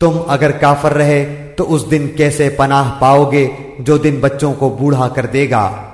तुम अगर काफर रहे तो उस दिन कैसे पनाह पाओगे जो दिन बच्चों को बूढ़ा कर देगा?